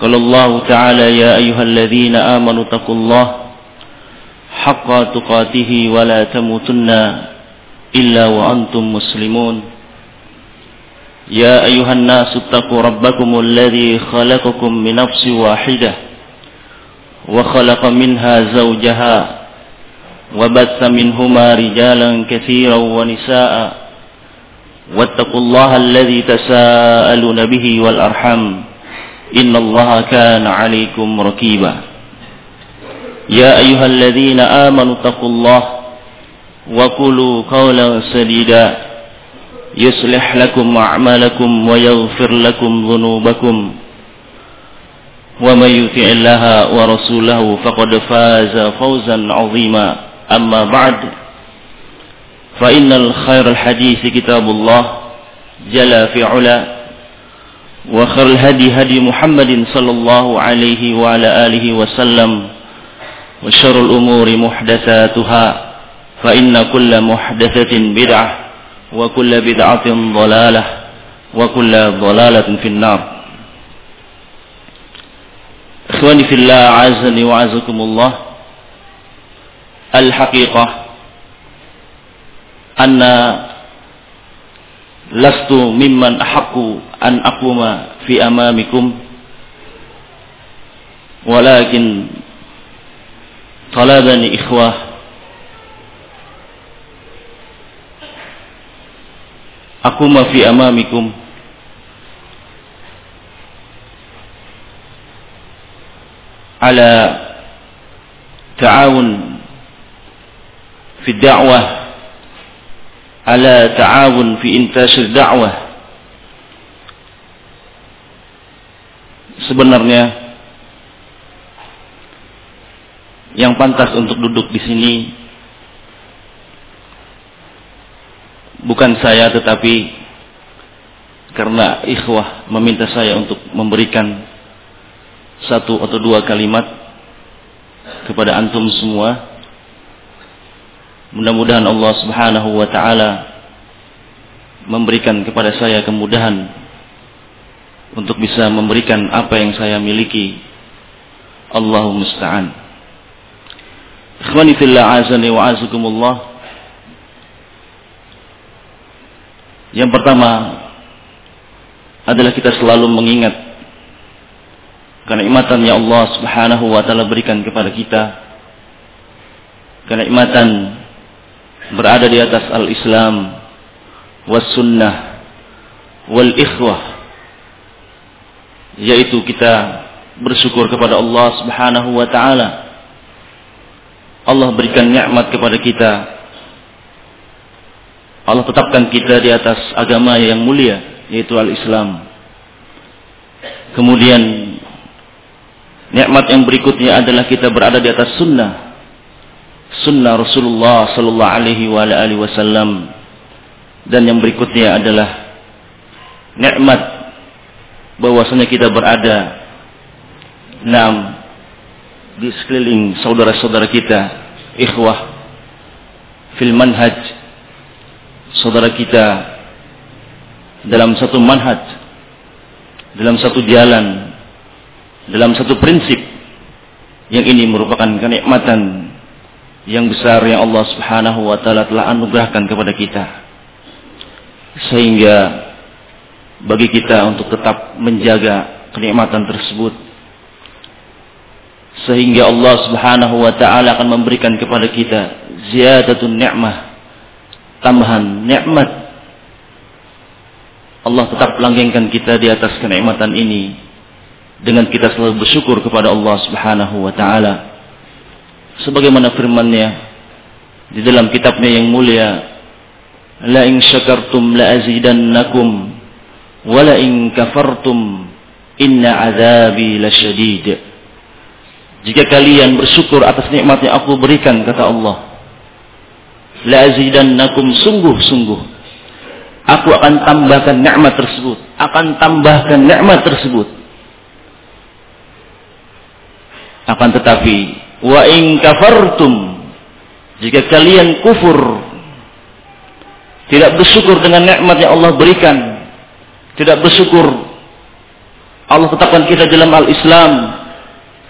قال الله تعالى يا أيها الذين آمنوا اتقوا الله حق تقاته ولا تموتن إلا وأنتم مسلمون. يا أيها الناس اتقوا ربكم الذي خلقكم من نفس واحدة وخلق منها زوجها وبث منهما رجالا كثيرا ونساء واتقوا الله الذي تساءلون به والأرحم إن الله كان عليكم ركيبا. يا أيها الذين آمنوا اتقوا الله وقولوا قولا سديدا. يصلح لكم أعمالكم ويغفر لكم ذنوبكم. ومن يطع الله ورسوله فقد فاز فوزا عظيما. أما بعد فإن الخير الحديث كتاب الله جل في علا. وخير الهدي هدي محمد صلى الله عليه وعلى آله وسلم وشر الأمور محدثاتها فإن كل محدثة بدعة وكل بدعة ضلالة وكل ضلالة في النار. إخواني في الله عزني وعزكم الله الحقيقة أن لست ممن أحق أن أقوم في أمامكم ولكن طلبني إخوة أقوم في أمامكم على تعاون في الدعوة على تعاون في إنتاج الدعوة sebenarnya yang pantas untuk duduk di sini bukan saya tetapi karena ikhwah meminta saya untuk memberikan satu atau dua kalimat kepada antum semua Mudah-mudahan Allah Subhanahu wa taala memberikan kepada saya kemudahan untuk bisa memberikan apa yang saya miliki. Allahu musta'an. Ikhwani fillah azani wa azakumullah. Yang pertama adalah kita selalu mengingat kenikmatan yang Allah Subhanahu wa taala berikan kepada kita. Kenikmatan berada di atas al-Islam was sunnah wal ikhwah yaitu kita bersyukur kepada Allah Subhanahu wa taala. Allah berikan nikmat kepada kita. Allah tetapkan kita di atas agama yang mulia yaitu al-Islam. Kemudian nikmat yang berikutnya adalah kita berada di atas sunnah sunnah Rasulullah sallallahu alaihi wa alihi wasallam. Dan yang berikutnya adalah nikmat bahwasanya kita berada enam di sekeliling saudara-saudara kita ikhwah fil manhaj saudara kita dalam satu manhaj dalam satu jalan dalam satu prinsip yang ini merupakan kenikmatan yang besar yang Allah Subhanahu wa taala telah anugerahkan kepada kita. Sehingga bagi kita untuk tetap menjaga kenikmatan tersebut. Sehingga Allah Subhanahu wa taala akan memberikan kepada kita ziyadatun ni'mah tambahan nikmat. Allah tetap langgengkan kita di atas kenikmatan ini dengan kita selalu bersyukur kepada Allah Subhanahu wa taala sebagaimana firman-Nya di dalam kitabnya yang mulia la in syakartum la azidannakum wa la in kafartum inna azabi lasyadid. Jika kalian bersyukur atas nikmat yang aku berikan kata Allah, la azidannakum sungguh-sungguh aku akan tambahkan nikmat tersebut, akan tambahkan nikmat tersebut. Akan tetapi wa in kafartum jika kalian kufur tidak bersyukur dengan nikmat yang Allah berikan, tidak bersyukur Allah tetapkan kita dalam al-Islam.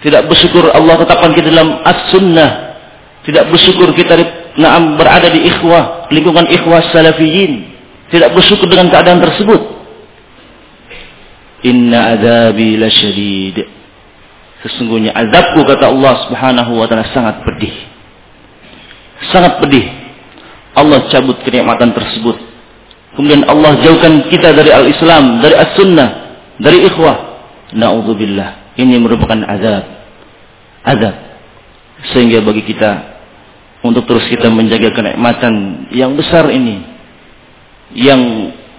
Tidak bersyukur Allah tetapkan kita dalam as-sunnah. Tidak bersyukur kita naam berada di ikhwah, lingkungan ikhwah salafiyin. Tidak bersyukur dengan keadaan tersebut. Inna adabi lasyadid. Sesungguhnya azabku kata Allah Subhanahu wa taala sangat pedih. Sangat pedih. Allah cabut kenikmatan tersebut. Kemudian Allah jauhkan kita dari al-Islam, dari as-sunnah, dari ikhwah. Na'udzubillah. Ini merupakan azab. Azab. Sehingga bagi kita untuk terus kita menjaga kenikmatan yang besar ini. Yang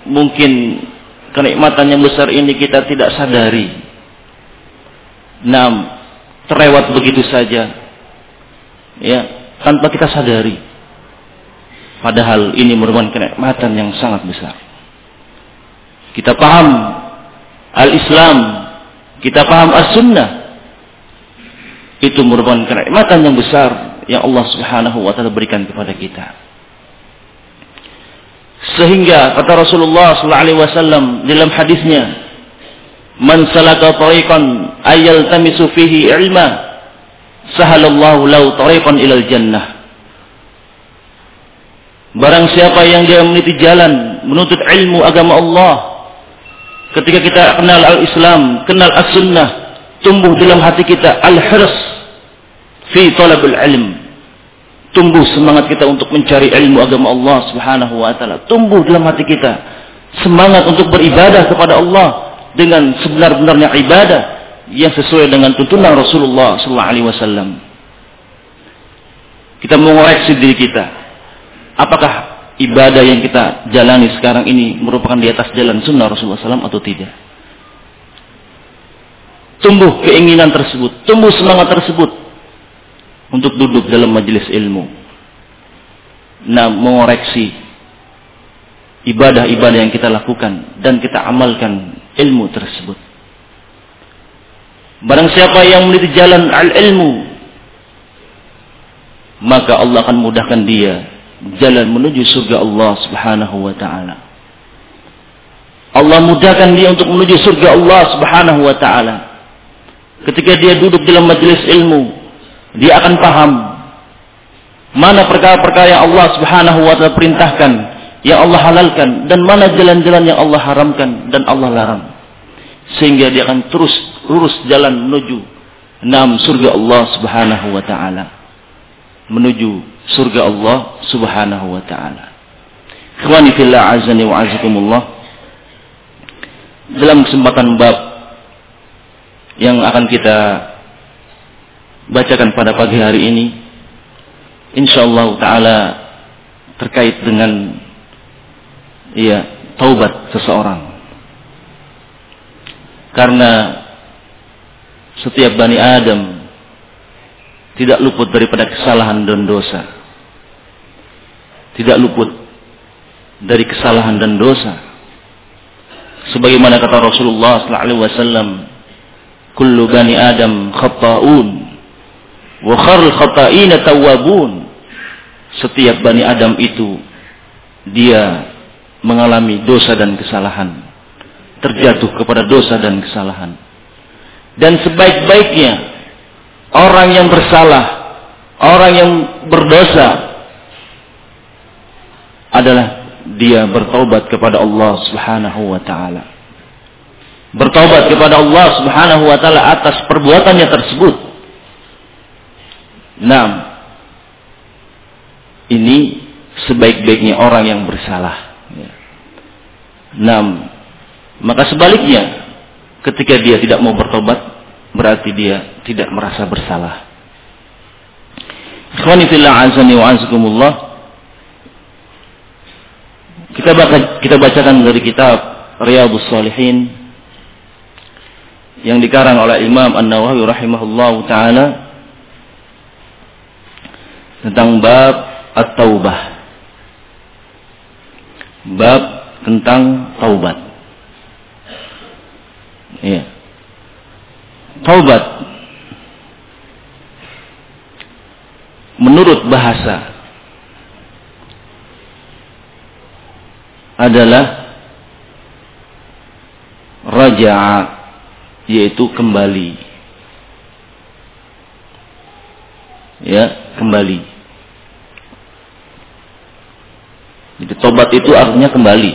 mungkin kenikmatan yang besar ini kita tidak sadari. Nah, terlewat begitu saja. Ya, tanpa kita sadari. Padahal ini merupakan kenikmatan yang sangat besar. Kita paham al-Islam kita paham as-sunnah itu merupakan kenikmatan yang besar yang Allah Subhanahu wa taala berikan kepada kita. Sehingga kata Rasulullah sallallahu alaihi wasallam dalam hadisnya, "Man salaka tariqan ayal tamisu fihi ilma, sahalallahu lahu tariqan ilal jannah." Barang siapa yang dia meniti jalan menuntut ilmu agama Allah, Ketika kita kenal al-Islam, kenal as-sunnah, tumbuh dalam hati kita al-hirs fi talabul ilm. Tumbuh semangat kita untuk mencari ilmu agama Allah Subhanahu wa taala. Tumbuh dalam hati kita semangat untuk beribadah kepada Allah dengan sebenar-benarnya ibadah yang sesuai dengan tuntunan Rasulullah sallallahu alaihi wasallam. Kita mengoreksi diri kita. Apakah ibadah yang kita jalani sekarang ini merupakan di atas jalan sunnah Rasulullah SAW atau tidak. Tumbuh keinginan tersebut, tumbuh semangat tersebut untuk duduk dalam majelis ilmu. Nah, mengoreksi ibadah-ibadah yang kita lakukan dan kita amalkan ilmu tersebut. Barang siapa yang meniti jalan al-ilmu, maka Allah akan mudahkan dia jalan menuju surga Allah Subhanahu wa taala. Allah mudahkan dia untuk menuju surga Allah Subhanahu wa taala. Ketika dia duduk dalam majelis ilmu, dia akan paham mana perkara-perkara yang Allah Subhanahu wa taala perintahkan, yang Allah halalkan dan mana jalan-jalan yang Allah haramkan dan Allah larang. Sehingga dia akan terus lurus jalan menuju enam surga Allah Subhanahu wa taala. Menuju surga Allah Subhanahu wa taala. Ikhwani fillah azani wa azakumullah. Dalam kesempatan bab yang akan kita bacakan pada pagi hari ini insyaallah taala terkait dengan ya taubat seseorang. Karena setiap bani Adam tidak luput daripada kesalahan dan dosa. Tidak luput dari kesalahan dan dosa. Sebagaimana kata Rasulullah sallallahu alaihi wasallam, "Kullu bani Adam khata'un wa kharul khata'ina tawwabun." Setiap bani Adam itu dia mengalami dosa dan kesalahan, terjatuh kepada dosa dan kesalahan. Dan sebaik-baiknya orang yang bersalah, orang yang berdosa adalah dia bertobat kepada Allah Subhanahu wa taala. Bertobat kepada Allah Subhanahu wa taala atas perbuatannya tersebut. Nah, ini sebaik-baiknya orang yang bersalah. Nah, maka sebaliknya ketika dia tidak mau bertobat, berarti dia tidak merasa bersalah. Ikhwani wa. Kita baca, kita bacakan dari kitab Riyadhus Shalihin yang dikarang oleh Imam An-Nawawi rahimahullahu taala tentang bab at-taubah. Bab tentang taubat. Ya. Taubat menurut bahasa adalah raja yaitu kembali ya kembali jadi tobat itu artinya kembali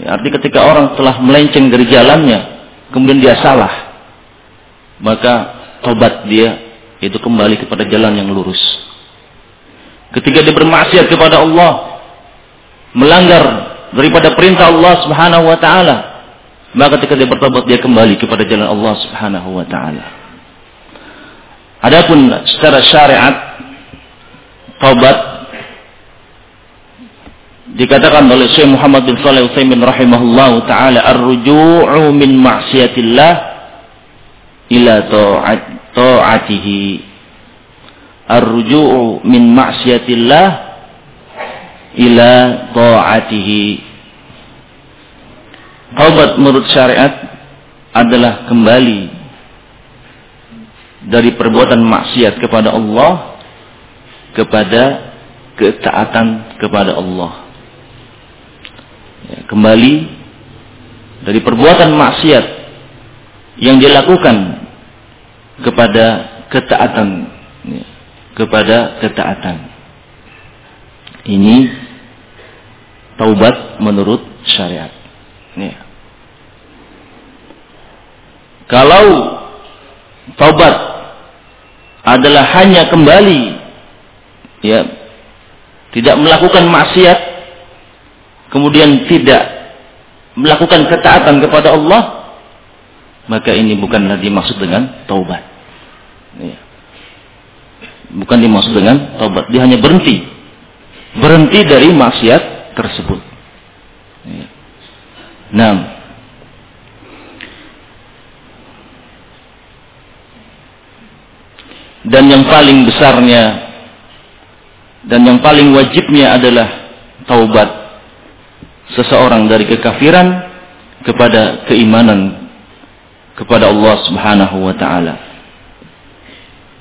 ya, arti ketika orang telah melenceng dari jalannya kemudian dia salah maka tobat dia itu kembali kepada jalan yang lurus ketika dia bermaksiat kepada Allah melanggar daripada perintah Allah Subhanahu wa taala maka ketika dia bertobat dia kembali kepada jalan Allah Subhanahu wa taala. Adapun secara syariat taubat dikatakan oleh Syekh Muhammad bin Shalih Utsaimin rahimahullahu taala ar-ruju'u min ma'siyatillah ila ta'at ta'atihi ar-ruju'u min ma'siyatillah ila ta'atihi Taubat menurut syariat adalah kembali dari perbuatan maksiat kepada Allah kepada ketaatan kepada Allah. Ya, kembali dari perbuatan maksiat yang dilakukan kepada ketaatan ya, kepada ketaatan. Ini taubat menurut syariat. Ya. Kalau taubat adalah hanya kembali ya tidak melakukan maksiat kemudian tidak melakukan ketaatan kepada Allah maka ini bukanlah dimaksud dengan taubat. Ya. bukan dimaksud dengan taubat. Dia hanya berhenti. Berhenti dari maksiat tersebut. Nah, dan yang paling besarnya dan yang paling wajibnya adalah taubat seseorang dari kekafiran kepada keimanan kepada Allah Subhanahu wa taala.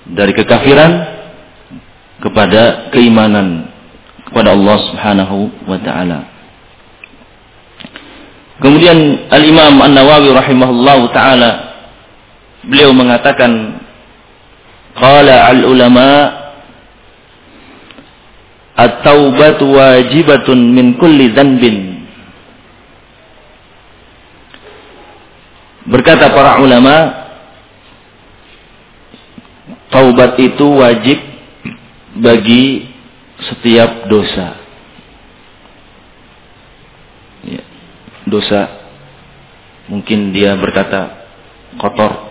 Dari kekafiran kepada keimanan kepada Allah Subhanahu wa taala. Kemudian Al-Imam An-Nawawi rahimahullahu taala beliau mengatakan qala al-ulama at-taubatu wajibatun min kulli dhanbin Berkata para ulama taubat itu wajib bagi setiap dosa dosa. Mungkin dia berkata kotor,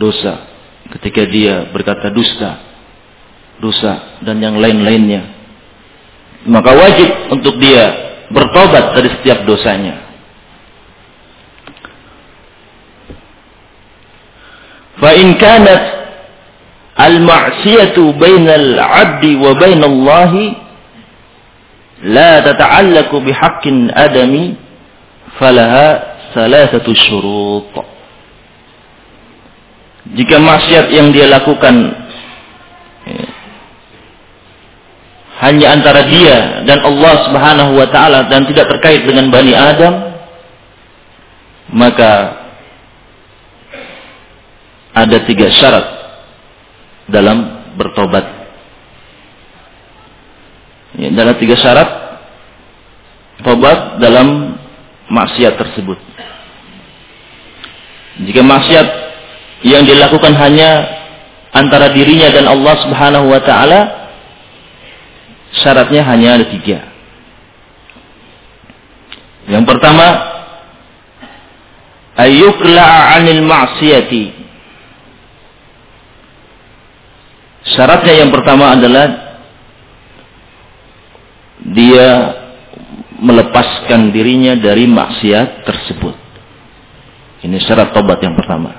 dosa. Ketika dia berkata dusta, dosa dan yang lain-lainnya. Maka wajib untuk dia bertobat dari setiap dosanya. Fa in kanat al-ma'siyatu bainal 'abdi wa bainallahi la tata'allaqu bihaqqin salasatu syurut. Jika maksiat yang dia lakukan ya, hanya antara dia dan Allah Subhanahu wa taala dan tidak terkait dengan Bani Adam, maka ada tiga syarat dalam bertobat. Ya, dalam tiga syarat tobat dalam maksiat tersebut. Jika maksiat yang dilakukan hanya antara dirinya dan Allah Subhanahu wa taala syaratnya hanya ada tiga. Yang pertama ayyukla 'anil ma'siyati. Syaratnya yang pertama adalah dia melepaskan dirinya dari maksiat tersebut. Ini syarat tobat yang pertama.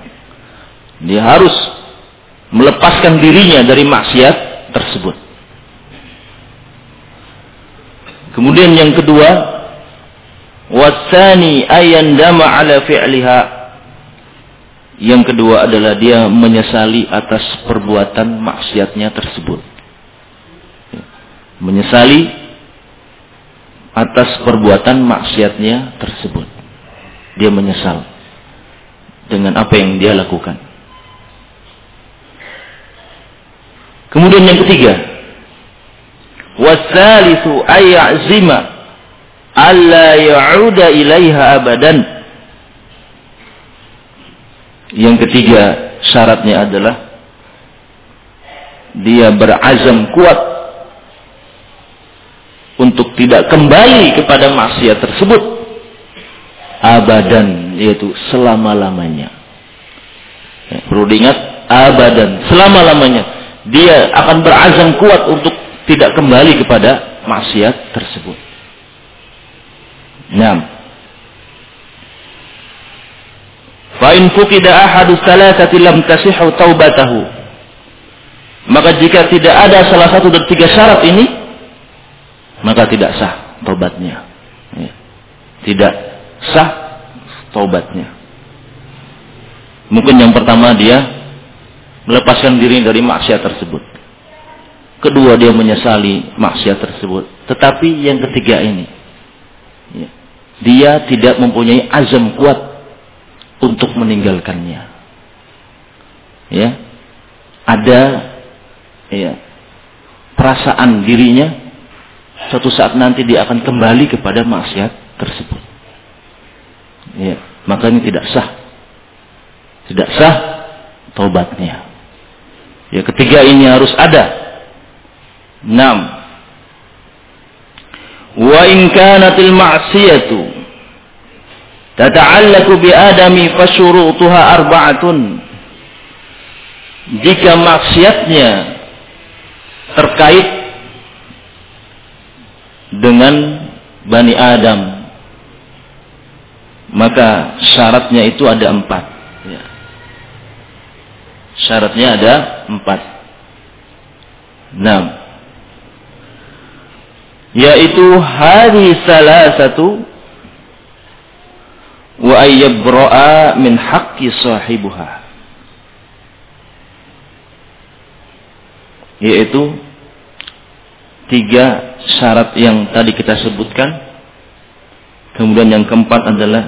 Dia harus melepaskan dirinya dari maksiat tersebut. Kemudian yang kedua, wasani ayandama ala fi'liha. Yang kedua adalah dia menyesali atas perbuatan maksiatnya tersebut. Menyesali atas perbuatan maksiatnya tersebut. Dia menyesal dengan apa yang dia lakukan. Kemudian yang ketiga, wasalithu ayazima alla ya'uda ilaiha abadan. Yang ketiga syaratnya adalah dia berazam kuat untuk tidak kembali kepada maksiat tersebut abadan yaitu selama-lamanya. Ya, perlu diingat abadan selama-lamanya dia akan berazam kuat untuk tidak kembali kepada maksiat tersebut. Naam. Fa in fuqida ahadu thalathati lam tasihhu taubatahu. Maka jika tidak ada salah satu dari tiga syarat ini, maka tidak sah taubatnya. Ya. Tidak sah taubatnya. Mungkin yang pertama dia melepaskan diri dari maksiat tersebut. Kedua dia menyesali maksiat tersebut. Tetapi yang ketiga ini, ya, dia tidak mempunyai azam kuat untuk meninggalkannya. Ya, ada ya, perasaan dirinya suatu saat nanti dia akan kembali kepada maksiat tersebut. Ya, maka ini tidak sah. Tidak sah taubatnya. Ya ketiga ini harus ada. Enam. Wa in kanatil ma'siyatu tata'allaku bi adami fasyurutuha arba'atun. Jika maksiatnya terkait dengan Bani Adam maka syaratnya itu ada empat Syaratnya ada empat. Enam. Yaitu hari salah satu wa ayyabra'a min haqqi sahibuha. Yaitu tiga syarat yang tadi kita sebutkan. Kemudian yang keempat adalah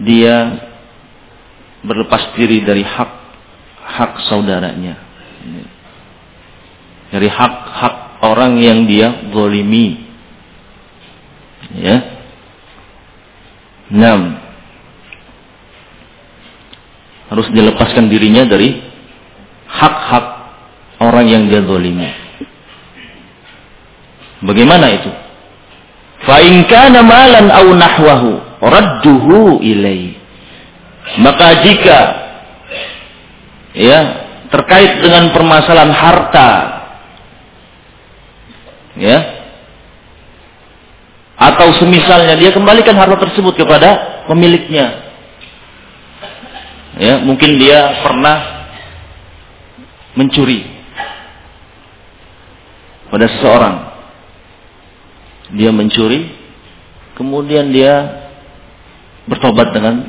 dia berlepas diri dari hak hak saudaranya. Dari hak-hak orang yang dia golimi. Ya. Enam. Harus dilepaskan dirinya dari hak-hak orang yang dia golimi. Bagaimana itu? Fa'in kana malan au nahwahu radduhu ilai. Maka jika ya terkait dengan permasalahan harta ya atau semisalnya dia kembalikan harta tersebut kepada pemiliknya ya mungkin dia pernah mencuri pada seseorang. Dia mencuri kemudian dia bertobat dengan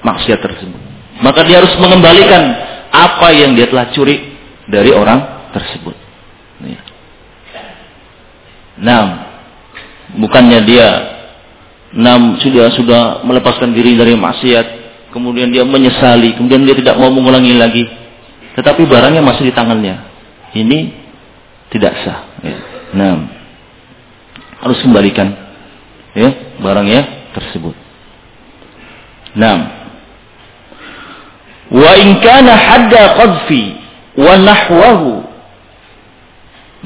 maksiat tersebut. Maka dia harus mengembalikan apa yang dia telah curi dari orang tersebut. Nah, bukannya dia enam sudah sudah melepaskan diri dari maksiat, kemudian dia menyesali, kemudian dia tidak mau mengulangi lagi, tetapi barangnya masih di tangannya. Ini tidak sah. Ya. Nah, harus kembalikan ya barangnya tersebut. Nah, Wa in kana hadda qadfi wa nahwahu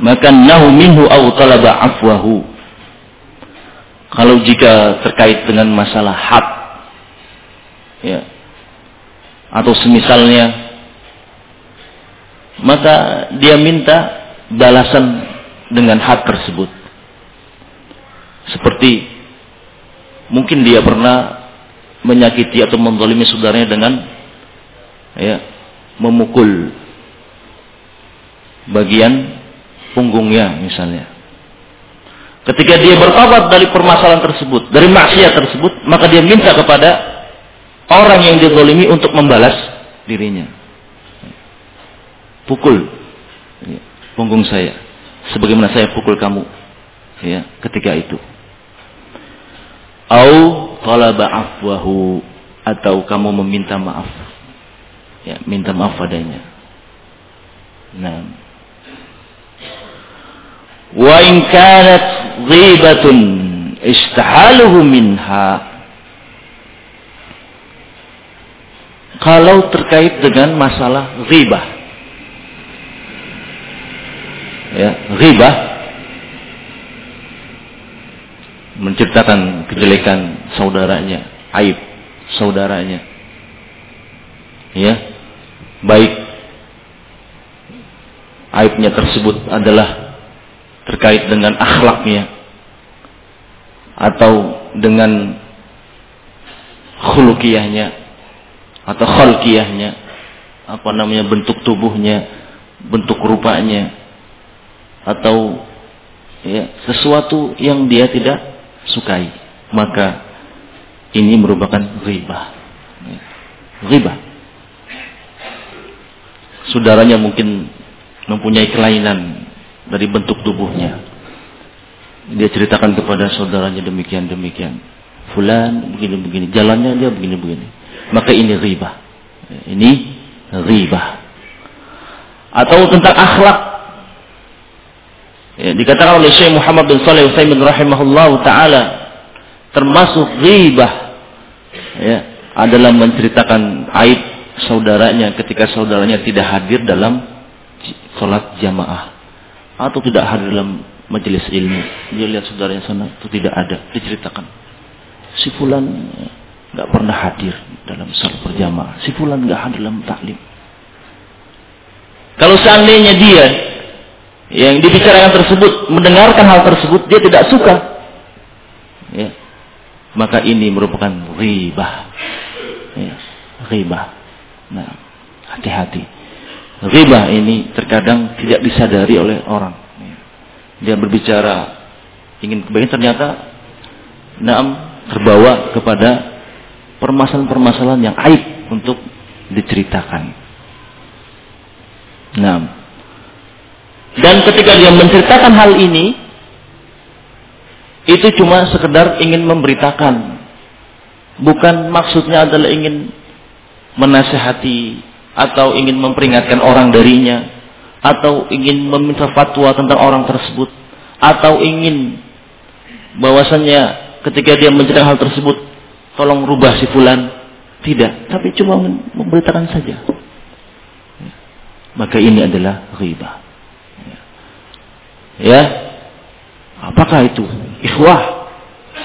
maka nahu minhu aw talaba afwahu. Kalau jika terkait dengan masalah had ya atau semisalnya maka dia minta balasan dengan had tersebut. Seperti mungkin dia pernah menyakiti atau mendolimi saudaranya dengan ya, memukul bagian punggungnya misalnya. Ketika dia bertobat dari permasalahan tersebut, dari maksiat tersebut, maka dia minta kepada orang yang dizalimi untuk membalas dirinya. Pukul ya, punggung saya, sebagaimana saya pukul kamu, ya, ketika itu. Au talaba afwahu atau kamu meminta maaf. Ya, minta maaf padanya. Nah. Wa in kanat ghibatun istahaluhu minha kalau terkait dengan masalah ghibah. Ya ghibah menciptakan kejelekan saudaranya aib saudaranya. Ya baik aibnya tersebut adalah terkait dengan akhlaknya atau dengan khulukiyahnya atau khalqiyahnya. Apa namanya bentuk tubuhnya. Bentuk rupanya. Atau ya sesuatu yang dia tidak sukai. Maka ini merupakan riba riba saudaranya mungkin mempunyai kelainan dari bentuk tubuhnya. Dia ceritakan kepada saudaranya demikian demikian. Fulan begini begini, jalannya dia begini begini. Maka ini riba. Ini riba. Atau tentang akhlak. Ya, dikatakan oleh Syekh Muhammad bin Saleh Utsaimin rahimahullah taala termasuk riba ya, adalah menceritakan aib saudaranya ketika saudaranya tidak hadir dalam sholat jamaah atau tidak hadir dalam majelis ilmu dia lihat saudaranya sana itu tidak ada diceritakan si fulan nggak pernah hadir dalam sholat berjamaah. Si fulan nggak hadir dalam taklim. Kalau seandainya dia yang dibicarakan tersebut mendengarkan hal tersebut dia tidak suka ya maka ini merupakan ribah ya, ribah nah hati-hati. Riba ini terkadang tidak disadari oleh orang. Dia berbicara ingin kebaikan ternyata naam terbawa kepada permasalahan-permasalahan yang aib untuk diceritakan. Nah, dan ketika dia menceritakan hal ini, itu cuma sekedar ingin memberitakan, bukan maksudnya adalah ingin menasehati atau ingin memperingatkan orang darinya atau ingin meminta fatwa tentang orang tersebut atau ingin bahwasannya ketika dia menceritakan hal tersebut tolong rubah si fulan. Tidak tapi cuma memberitakan saja. Maka ini adalah riba. Ya. Apakah itu ikhwah?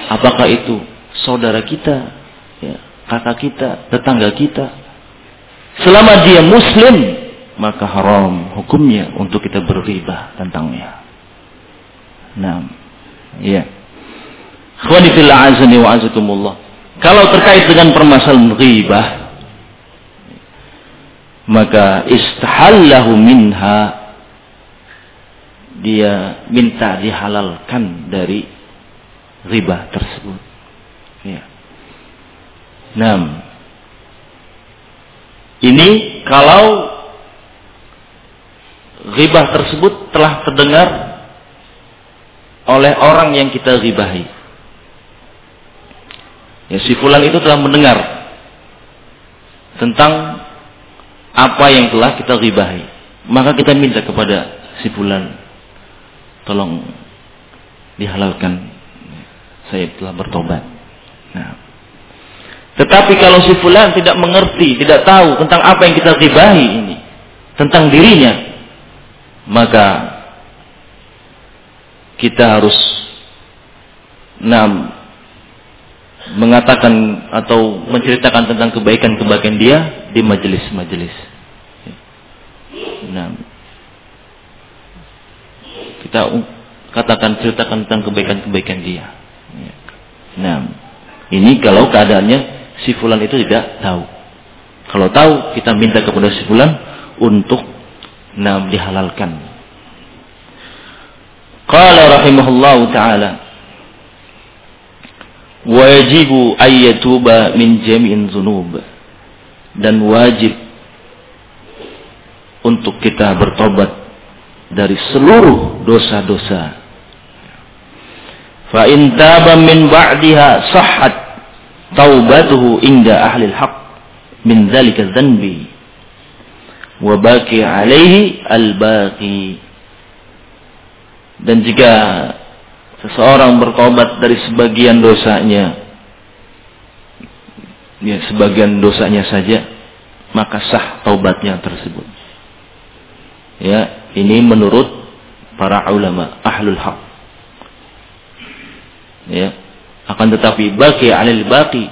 Apakah itu saudara kita? Ya, kakak kita tetangga kita? Selama dia muslim, maka haram hukumnya untuk kita berriba tentangnya. Nah, ya. Khawani azani wa azakumullah. Kalau terkait dengan permasalahan riba, maka istahallahu minha dia minta dihalalkan dari riba tersebut. Ya. Nah, ini kalau ghibah tersebut telah terdengar oleh orang yang kita ghibahi. Ya, si fulan itu telah mendengar tentang apa yang telah kita ghibahi. Maka kita minta kepada si fulan, tolong dihalalkan. Saya telah bertobat. Nah, tetapi kalau si fulan tidak mengerti, tidak tahu tentang apa yang kita ribahi ini, tentang dirinya, maka kita harus mengatakan atau menceritakan tentang kebaikan-kebaikan dia di majelis-majelis. Nah, kita katakan ceritakan tentang kebaikan-kebaikan dia. Nah, ini kalau keadaannya si fulan itu tidak tahu. Kalau tahu, kita minta kepada si fulan untuk nam dihalalkan. Qala rahimahullahu taala wajibu ayyatuba min jami'in zunub dan wajib untuk kita bertobat dari seluruh dosa-dosa. Fa in taba min ba'diha sahhat taubatuhu inda ahli al-haq min dzalika dzanbi wa baqi alaihi al-baqi. Dan jika seseorang bertobat dari sebagian dosanya. Ya sebagian dosanya saja maka sah taubatnya tersebut. Ya ini menurut para ulama ahlul haq. Ya akan tetapi baki alil baki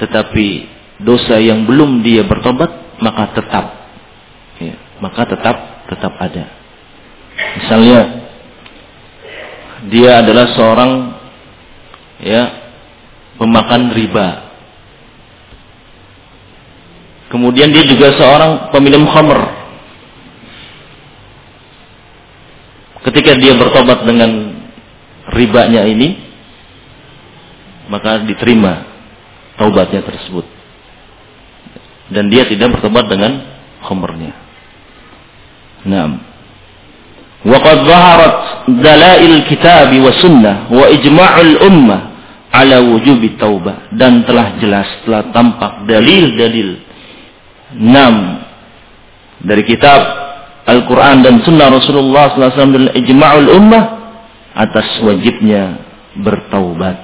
tetapi dosa yang belum dia bertobat maka tetap. Ya, maka tetap tetap ada. Misalnya dia adalah seorang ya pemakan riba kemudian dia juga seorang peminum khamr ketika dia bertobat dengan ribanya ini maka diterima taubatnya tersebut. Dan dia tidak bertobat dengan khamrnya. Naam dalail kitab wa sunnah wa ijma'ul ummah ala wujubi taubah dan telah jelas telah tampak dalil-dalil enam dari kitab Al-Quran dan Sunnah Rasulullah SAW dan ijma'ul ummah atas wajibnya bertaubat.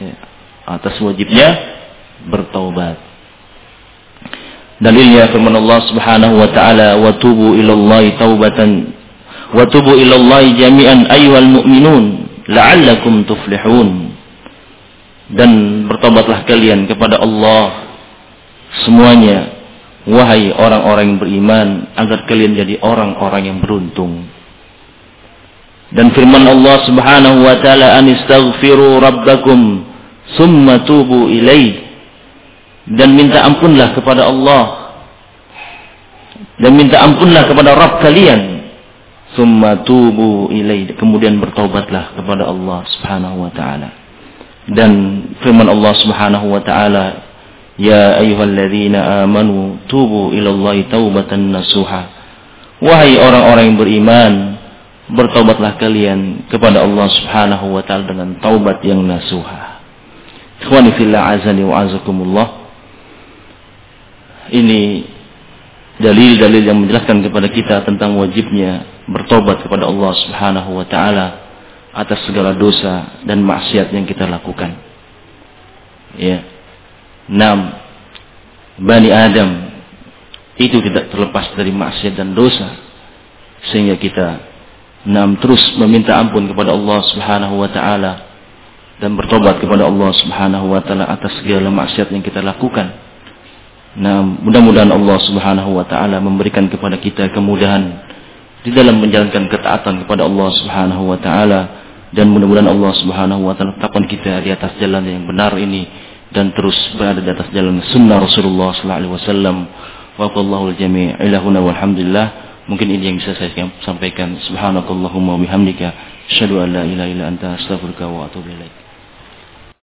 Ya, atas wajibnya bertaubat. Dalilnya firman Allah Subhanahu wa taala wa tubu ilallahi taubatan wa tubu ilallahi jami'an ayyuhal mu'minun la'allakum tuflihun. Dan bertobatlah kalian kepada Allah semuanya wahai orang-orang yang beriman agar kalian jadi orang-orang yang beruntung. Dan firman Allah Subhanahu wa taala anistaghfiru rabbakum summa tubu ilaih dan minta ampunlah kepada Allah dan minta ampunlah kepada Rabb kalian summa tubu ilaih kemudian bertaubatlah kepada Allah Subhanahu wa taala. Dan firman Allah Subhanahu wa taala ya ayyuhalladzina amanu tubu ilallahi taubatan nasuha. Wahai orang-orang yang beriman bertaubatlah kalian kepada Allah Subhanahu wa taala dengan taubat yang nasuha. Ikhwani fillah azani wa azakumullah. Ini dalil-dalil yang menjelaskan kepada kita tentang wajibnya bertobat kepada Allah Subhanahu wa taala atas segala dosa dan maksiat yang kita lakukan. Ya. Enam, Bani Adam itu tidak terlepas dari maksiat dan dosa sehingga kita enam terus meminta ampun kepada Allah Subhanahu wa taala dan bertobat kepada Allah Subhanahu wa taala atas segala maksiat yang kita lakukan. Nah, mudah-mudahan Allah Subhanahu wa taala memberikan kepada kita kemudahan di dalam menjalankan ketaatan kepada Allah Subhanahu wa taala dan mudah-mudahan Allah Subhanahu wa taala tetapkan kita di atas jalan yang benar ini dan terus berada di atas jalan sunnah Rasulullah sallallahu alaihi wasallam. Wa qallahul jami' ilahuna walhamdulillah. Mungkin ini yang bisa saya sampaikan. Subhanakallahumma wa bihamdika asyhadu an la ilaha illa anta astaghfiruka wa atubu ilaik.